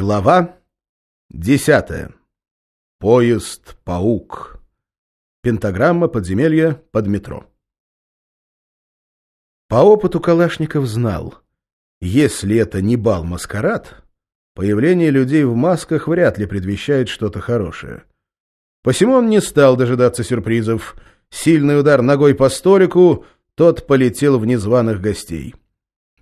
Глава десятая. Поезд-паук. Пентаграмма подземелья под метро. По опыту Калашников знал, если это не бал-маскарад, появление людей в масках вряд ли предвещает что-то хорошее. Посему он не стал дожидаться сюрпризов. Сильный удар ногой по столику, тот полетел в незваных гостей.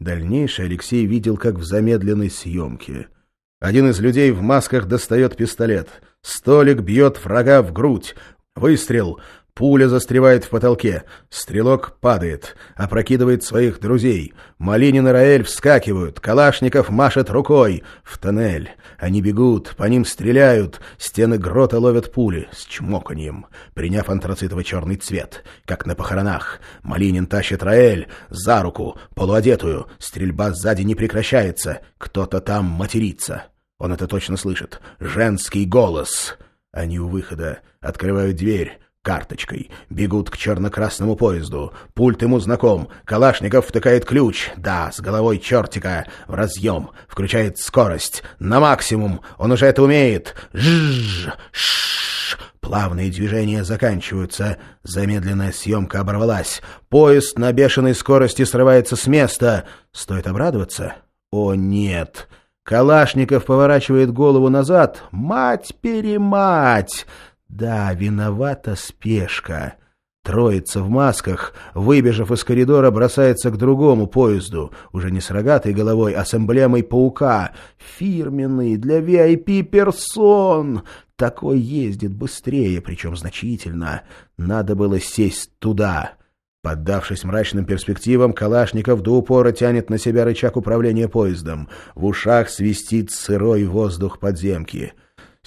Дальнейшее Алексей видел как в замедленной съемке — один из людей в масках достает пистолет. Столик бьет врага в грудь. Выстрел. Пуля застревает в потолке. Стрелок падает. Опрокидывает своих друзей. Малинин и Раэль вскакивают. Калашников машет рукой. В тоннель. Они бегут. По ним стреляют. Стены грота ловят пули. С чмоканьем. Приняв антрацитово-черный цвет. Как на похоронах. Малинин тащит Раэль. За руку. Полуодетую. Стрельба сзади не прекращается. Кто-то там матерится. Он это точно слышит. Женский голос. Они у выхода. Открывают дверь карточкой. Бегут к черно-красному поезду. Пульт ему знаком. Калашников втыкает ключ. Да, с головой чертика. В разъем. Включает скорость. На максимум. Он уже это умеет. Жжж. Шш. Плавные движения заканчиваются. Замедленная съемка оборвалась. Поезд на бешеной скорости срывается с места. Стоит обрадоваться? О, нет. Калашников поворачивает голову назад. Мать-перемать! Да, виновата спешка. Троица в масках, выбежав из коридора, бросается к другому поезду, уже не с рогатой головой, а с эмблемой паука. Фирменный, для VIP-персон. Такой ездит быстрее, причем значительно. Надо было сесть туда. Поддавшись мрачным перспективам, Калашников до упора тянет на себя рычаг управления поездом. В ушах свистит сырой воздух подземки.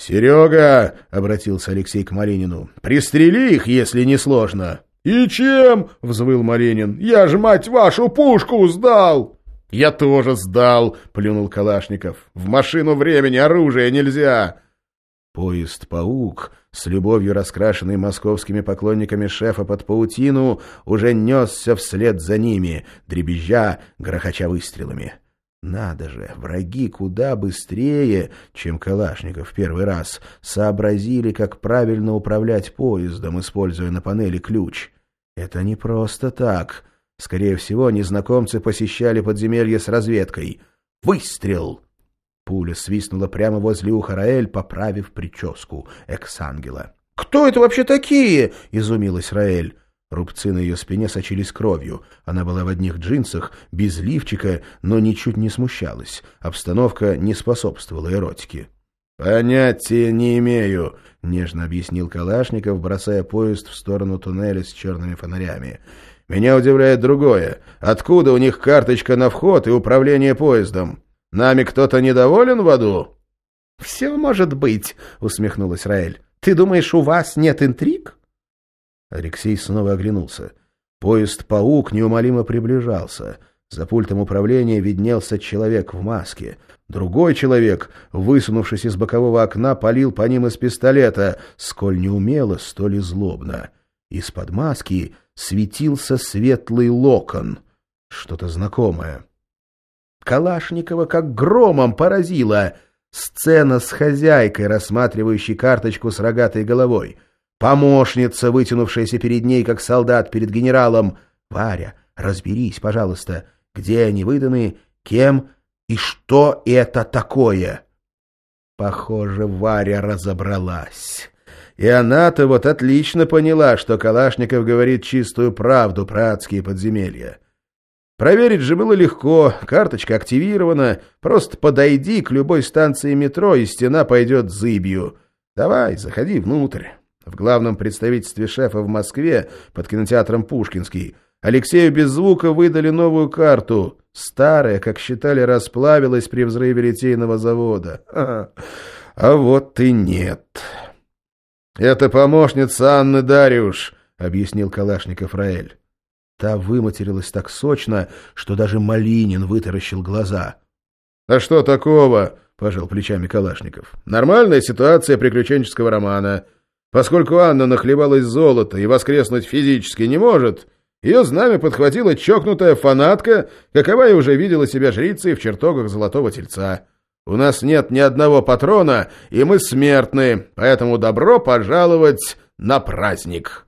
«Серега!» — обратился Алексей к Малинину. «Пристрели их, если не сложно!» «И чем?» — взвыл Малинин. «Я ж, мать вашу, пушку сдал!» «Я тоже сдал!» — плюнул Калашников. «В машину времени оружие нельзя!» Поезд «Паук», с любовью раскрашенный московскими поклонниками шефа под паутину, уже несся вслед за ними, дребезжа, грохоча выстрелами. Надо же, враги куда быстрее, чем Калашников в первый раз, сообразили, как правильно управлять поездом, используя на панели ключ. Это не просто так. Скорее всего, незнакомцы посещали подземелье с разведкой. Выстрел! Пуля свистнула прямо возле уха Раэль, поправив прическу экс-ангела. «Кто это вообще такие?» — изумилась Раэль. Рубцы на ее спине сочились кровью. Она была в одних джинсах, без лифчика, но ничуть не смущалась. Обстановка не способствовала эротике. «Понятия не имею», — нежно объяснил Калашников, бросая поезд в сторону туннеля с черными фонарями. «Меня удивляет другое. Откуда у них карточка на вход и управление поездом? Нами кто-то недоволен в аду?» «Все может быть», — усмехнулась Раэль. «Ты думаешь, у вас нет интриг?» Алексей снова оглянулся. Поезд-паук неумолимо приближался. За пультом управления виднелся человек в маске. Другой человек, высунувшись из бокового окна, палил по ним из пистолета, сколь неумело, столь и злобно. Из-под маски светился светлый локон. Что-то знакомое. Калашникова как громом поразила. Сцена с хозяйкой, рассматривающей карточку с рогатой головой — Помощница, вытянувшаяся перед ней, как солдат перед генералом. «Варя, разберись, пожалуйста, где они выданы, кем и что это такое?» Похоже, Варя разобралась. И она-то вот отлично поняла, что Калашников говорит чистую правду про адские подземелья. Проверить же было легко, карточка активирована, просто подойди к любой станции метро, и стена пойдет зыбью. Давай, заходи внутрь. В главном представительстве шефа в Москве под кинотеатром «Пушкинский» Алексею без звука выдали новую карту. Старая, как считали, расплавилась при взрыве литейного завода. А, вот и нет. «Это помощница Анны Дариуш», — объяснил Калашников Раэль. Та выматерилась так сочно, что даже Малинин вытаращил глаза. «А что такого?» — пожал плечами Калашников. «Нормальная ситуация приключенческого романа». Поскольку Анна нахлебалась золота и воскреснуть физически не может, ее знамя подхватила чокнутая фанатка, какова и уже видела себя жрицей в чертогах Золотого Тельца. У нас нет ни одного патрона, и мы смертны, поэтому добро пожаловать на праздник!»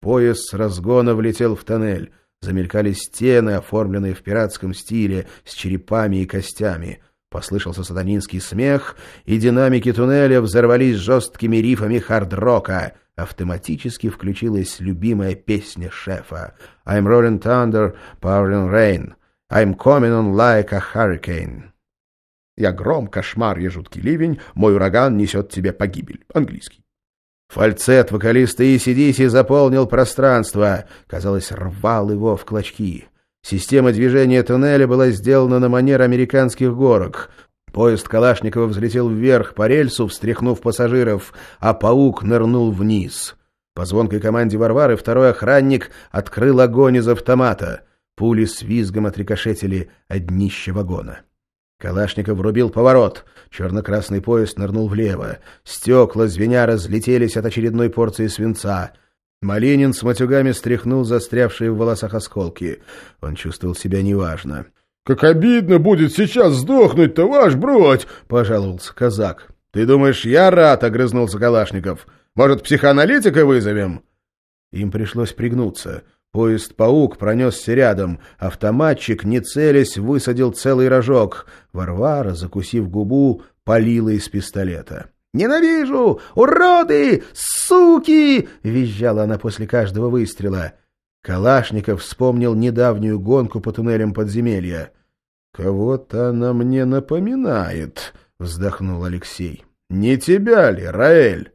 Поезд с разгона влетел в тоннель. Замелькали стены, оформленные в пиратском стиле, с черепами и костями. Послышался сатанинский смех, и динамики туннеля взорвались жесткими рифами хард-рока. Автоматически включилась любимая песня шефа «I'm rolling thunder, pouring rain. I'm coming on like a hurricane». «Я гром, кошмар, я жуткий ливень, мой ураган несет тебе погибель». Английский. Фальцет вокалиста Исидиси заполнил пространство, казалось, рвал его в клочки. Система движения туннеля была сделана на манер американских горок. Поезд Калашникова взлетел вверх по рельсу, встряхнув пассажиров, а паук нырнул вниз. По звонкой команде Варвары второй охранник открыл огонь из автомата. Пули с визгом отрикошетили от днища вагона. Калашников врубил поворот. Черно-красный поезд нырнул влево. Стекла, звеня, разлетелись от очередной порции свинца. Малинин с матюгами стряхнул застрявшие в волосах осколки. Он чувствовал себя неважно. — Как обидно будет сейчас сдохнуть-то, ваш бродь! — пожаловался казак. — Ты думаешь, я рад? — огрызнулся Калашников. — Может, психоаналитика вызовем? Им пришлось пригнуться. Поезд-паук пронесся рядом. Автоматчик, не целясь, высадил целый рожок. Варвара, закусив губу, полила из пистолета. «Ненавижу! Уроды! Суки!» — визжала она после каждого выстрела. Калашников вспомнил недавнюю гонку по туннелям подземелья. «Кого-то она мне напоминает», — вздохнул Алексей. «Не тебя ли, Раэль?»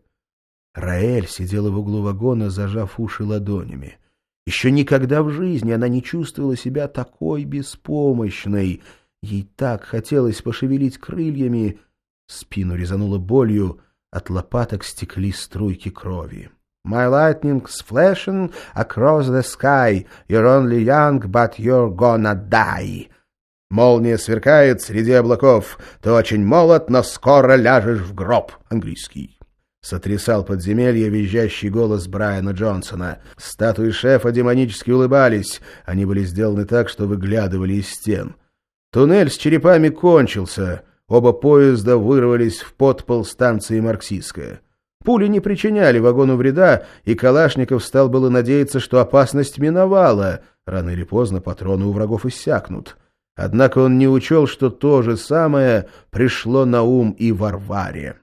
Раэль сидела в углу вагона, зажав уши ладонями. Еще никогда в жизни она не чувствовала себя такой беспомощной. Ей так хотелось пошевелить крыльями. Спину резануло болью, от лопаток стекли струйки крови. My lightning's flashing across the sky. You're only young, but you're gonna die. Молния сверкает среди облаков. Ты очень молод, но скоро ляжешь в гроб. Английский сотрясал подземелье визжащий голос Брайана Джонсона. Статуи шефа демонически улыбались. Они были сделаны так, что выглядывали из стен. Туннель с черепами кончился. Оба поезда вырвались в подпол станции Марксистская. Пули не причиняли вагону вреда, и Калашников стал было надеяться, что опасность миновала. Рано или поздно патроны у врагов иссякнут. Однако он не учел, что то же самое пришло на ум и Варваре.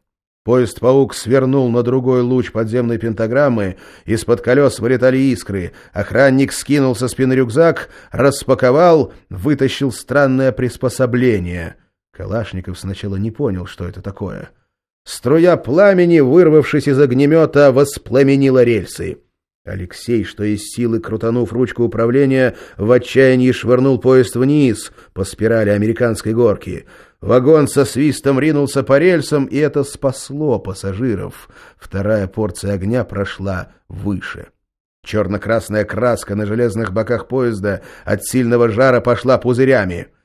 Поезд-паук свернул на другой луч подземной пентаграммы, из-под колес вылетали искры, охранник скинул со спины рюкзак, распаковал, вытащил странное приспособление. Калашников сначала не понял, что это такое. Струя пламени, вырвавшись из огнемета, воспламенила рельсы. Алексей, что из силы крутанув ручку управления, в отчаянии швырнул поезд вниз по спирали американской горки — Вагон со свистом ринулся по рельсам, и это спасло пассажиров. Вторая порция огня прошла выше. Черно-красная краска на железных боках поезда от сильного жара пошла пузырями. —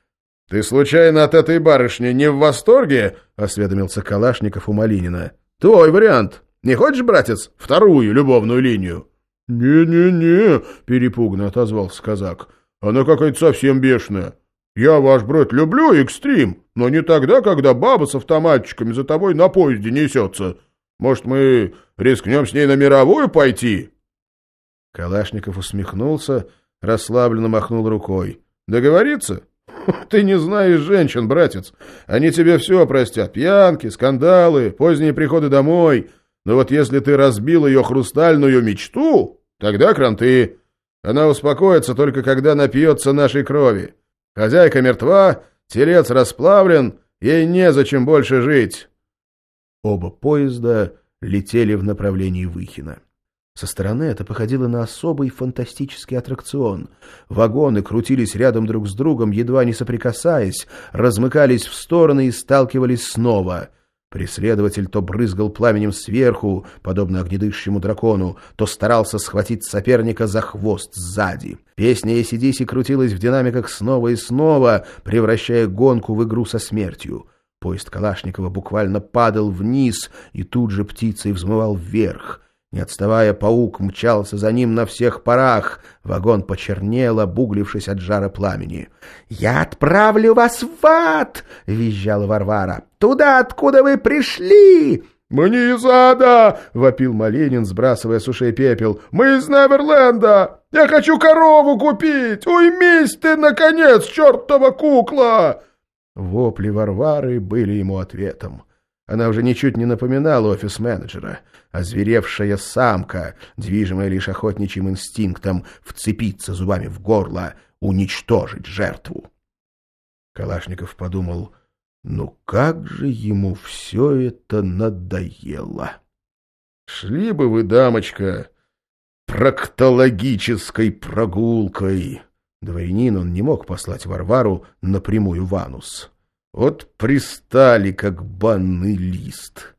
Ты случайно от этой барышни не в восторге? — осведомился Калашников у Малинина. — Твой вариант. Не хочешь, братец, вторую любовную линию? «Не-не-не», — перепуганно отозвался казак. «Она какая-то совсем бешеная. Я, ваш брат, люблю экстрим, но не тогда, когда баба с автоматчиками за тобой на поезде несется. Может, мы рискнем с ней на мировую пойти?» Калашников усмехнулся, расслабленно махнул рукой. «Договориться? Ты не знаешь женщин, братец. Они тебе все простят. Пьянки, скандалы, поздние приходы домой. Но вот если ты разбил ее хрустальную мечту, тогда кранты. Она успокоится только когда напьется нашей крови. Хозяйка мертва, телец расплавлен, ей незачем больше жить. Оба поезда летели в направлении Выхина. Со стороны это походило на особый фантастический аттракцион. Вагоны крутились рядом друг с другом, едва не соприкасаясь, размыкались в стороны и сталкивались снова. Преследователь то брызгал пламенем сверху, подобно огнедышащему дракону, то старался схватить соперника за хвост сзади. Песня Эсидиси крутилась в динамиках снова и снова, превращая гонку в игру со смертью. Поезд Калашникова буквально падал вниз и тут же птицей взмывал вверх. Не отставая, паук мчался за ним на всех парах. Вагон почернел, обуглившись от жара пламени. «Я отправлю вас в ад!» — визжала Варвара. «Туда, откуда вы пришли!» «Мы не из ада!» — вопил Малинин, сбрасывая с ушей пепел. «Мы из Неверленда! Я хочу корову купить! Уймись ты, наконец, чертова кукла!» Вопли Варвары были ему ответом. Она уже ничуть не напоминала офис-менеджера. Озверевшая самка, движимая лишь охотничьим инстинктом, вцепиться зубами в горло, уничтожить жертву. Калашников подумал, ну как же ему все это надоело. Шли бы вы, дамочка, проктологической прогулкой. Дворянин он не мог послать Варвару напрямую в анус. Вот пристали, как банный лист.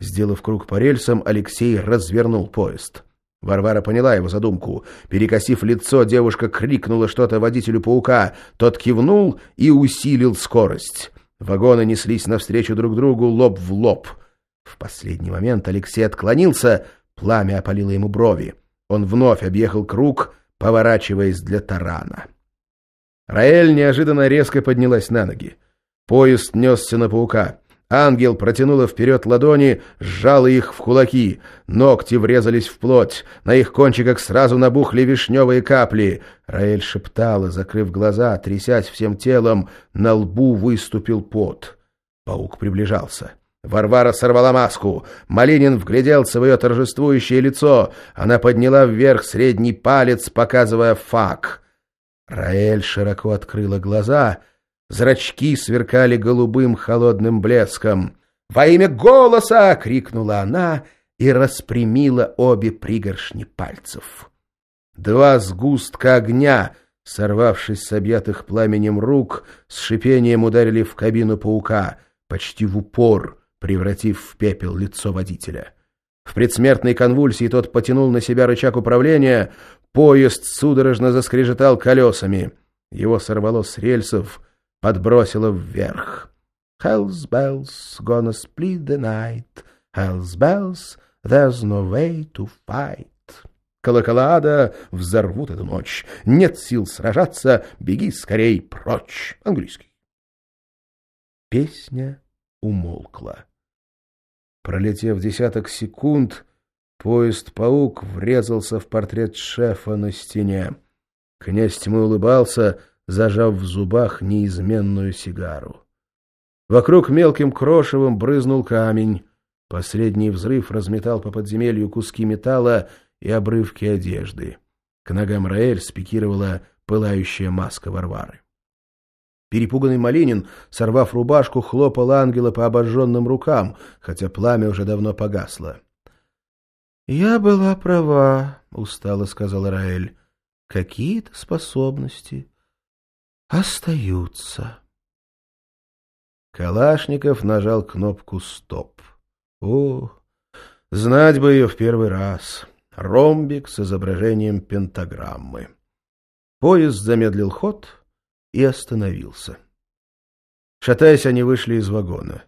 Сделав круг по рельсам, Алексей развернул поезд. Варвара поняла его задумку. Перекосив лицо, девушка крикнула что-то водителю паука. Тот кивнул и усилил скорость. Вагоны неслись навстречу друг другу лоб в лоб. В последний момент Алексей отклонился, пламя опалило ему брови. Он вновь объехал круг, поворачиваясь для тарана. Раэль неожиданно резко поднялась на ноги. Поезд несся на паука. Ангел протянула вперед ладони, сжала их в кулаки. Ногти врезались в плоть. На их кончиках сразу набухли вишневые капли. Раэль шептала, закрыв глаза, трясясь всем телом. На лбу выступил пот. Паук приближался. Варвара сорвала маску. Малинин вгляделся в ее торжествующее лицо. Она подняла вверх средний палец, показывая фак. Раэль широко открыла глаза — Зрачки сверкали голубым холодным блеском. «Во имя голоса!» — крикнула она и распрямила обе пригоршни пальцев. Два сгустка огня, сорвавшись с объятых пламенем рук, с шипением ударили в кабину паука, почти в упор, превратив в пепел лицо водителя. В предсмертной конвульсии тот потянул на себя рычаг управления, поезд судорожно заскрежетал колесами. Его сорвало с рельсов, подбросило вверх. Hell's bells gonna split the night, Hell's bells, there's no way to fight. Колокола ада взорвут эту ночь. Нет сил сражаться, беги скорей прочь. Английский. Песня умолкла. Пролетев десяток секунд, поезд-паук врезался в портрет шефа на стене. Князь тьмы улыбался, зажав в зубах неизменную сигару. Вокруг мелким крошевом брызнул камень. Последний взрыв разметал по подземелью куски металла и обрывки одежды. К ногам Раэль спикировала пылающая маска Варвары. Перепуганный Малинин, сорвав рубашку, хлопал ангела по обожженным рукам, хотя пламя уже давно погасло. — Я была права, — устало сказала Раэль. — Какие-то способности остаются. Калашников нажал кнопку «Стоп». О, знать бы ее в первый раз. Ромбик с изображением пентаграммы. Поезд замедлил ход и остановился. Шатаясь, они вышли из вагона.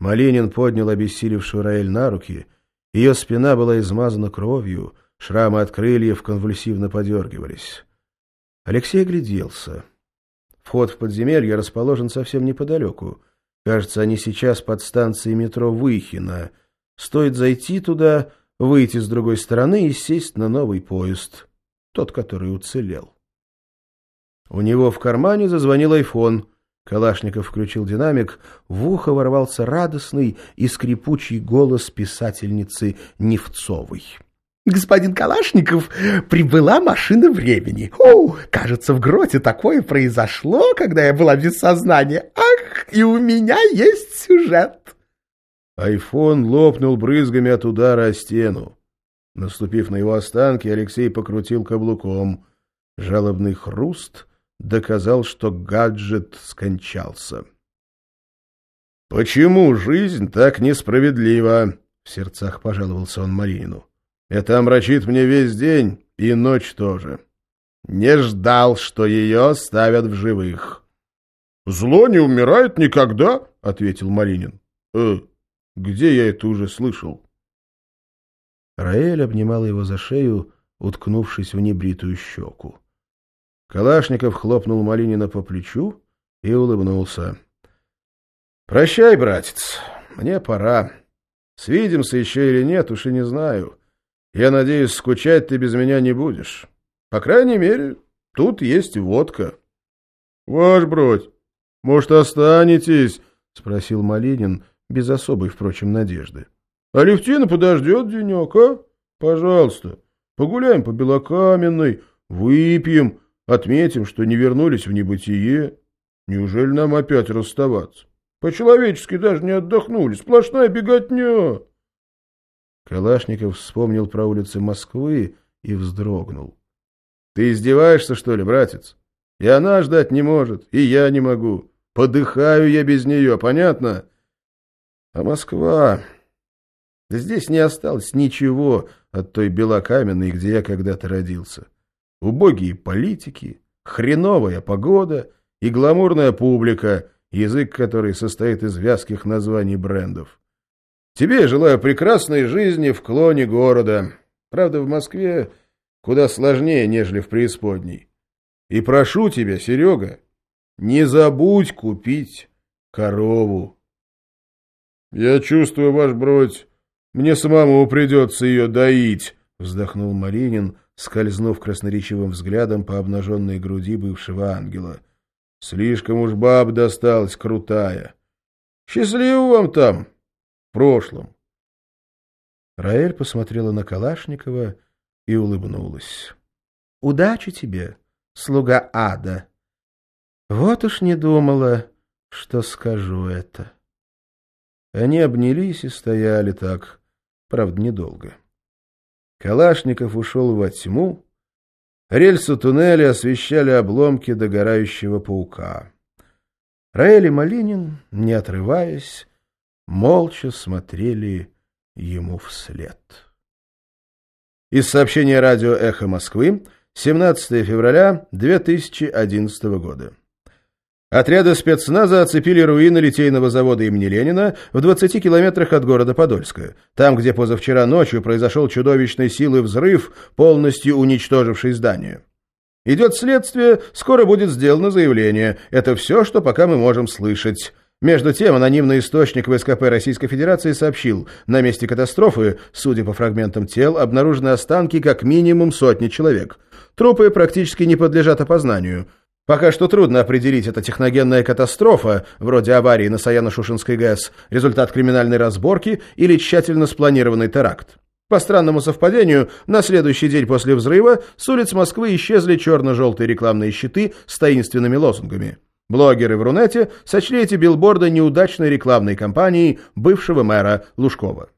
Малинин поднял обессилевшую Раэль на руки. Ее спина была измазана кровью, шрамы от крыльев конвульсивно подергивались. Алексей огляделся. Вход в подземелье расположен совсем неподалеку. Кажется, они сейчас под станцией метро Выхино. Стоит зайти туда, выйти с другой стороны и сесть на новый поезд. Тот, который уцелел. У него в кармане зазвонил айфон. Калашников включил динамик. В ухо ворвался радостный и скрипучий голос писательницы Невцовой. Господин Калашников, прибыла машина времени. О, кажется, в гроте такое произошло, когда я была без сознания. Ах, и у меня есть сюжет. Айфон лопнул брызгами от удара о стену. Наступив на его останки, Алексей покрутил каблуком. Жалобный хруст доказал, что гаджет скончался. «Почему жизнь так несправедлива?» — в сердцах пожаловался он Марину. Это омрачит мне весь день и ночь тоже. Не ждал, что ее ставят в живых. — Зло не умирает никогда, — ответил Малинин. — Э, где я это уже слышал? Раэль обнимала его за шею, уткнувшись в небритую щеку. Калашников хлопнул Малинина по плечу и улыбнулся. — Прощай, братец, мне пора. Свидимся еще или нет, уж и не знаю. Я надеюсь, скучать ты без меня не будешь. По крайней мере, тут есть водка. — Ваш бродь, может, останетесь? — спросил Малинин, без особой, впрочем, надежды. — А Левтина подождет денек, а? Пожалуйста, погуляем по Белокаменной, выпьем, отметим, что не вернулись в небытие. Неужели нам опять расставаться? По-человечески даже не отдохнули. Сплошная беготня. Калашников вспомнил про улицы Москвы и вздрогнул. — Ты издеваешься, что ли, братец? И она ждать не может, и я не могу. Подыхаю я без нее, понятно? А Москва... Да здесь не осталось ничего от той белокаменной, где я когда-то родился. Убогие политики, хреновая погода и гламурная публика — язык который состоит из вязких названий брендов. Тебе желаю прекрасной жизни в клоне города. Правда, в Москве куда сложнее, нежели в преисподней. И прошу тебя, Серега, не забудь купить корову. — Я чувствую, ваш бродь, мне самому придется ее доить, — вздохнул Маринин, скользнув красноречивым взглядом по обнаженной груди бывшего ангела. — Слишком уж баб досталась крутая. Счастливо вам там, прошлом. Раэль посмотрела на Калашникова и улыбнулась. — Удачи тебе, слуга ада. Вот уж не думала, что скажу это. Они обнялись и стояли так, правда, недолго. Калашников ушел во тьму, Рельсы туннеля освещали обломки догорающего паука. Раэль и Малинин, не отрываясь, молча смотрели ему вслед. Из сообщения радио «Эхо Москвы» 17 февраля 2011 года. Отряды спецназа оцепили руины литейного завода имени Ленина в 20 километрах от города Подольска, там, где позавчера ночью произошел чудовищной силы взрыв, полностью уничтоживший здание. Идет следствие, скоро будет сделано заявление. Это все, что пока мы можем слышать. Между тем, анонимный источник в Российской Федерации сообщил, на месте катастрофы, судя по фрагментам тел, обнаружены останки как минимум сотни человек. Трупы практически не подлежат опознанию. Пока что трудно определить, это техногенная катастрофа, вроде аварии на Саяно-Шушинской ГЭС, результат криминальной разборки или тщательно спланированный теракт. По странному совпадению, на следующий день после взрыва с улиц Москвы исчезли черно-желтые рекламные щиты с таинственными лозунгами. Блогеры в Рунете сочли эти билборды неудачной рекламной кампанией бывшего мэра Лужкова.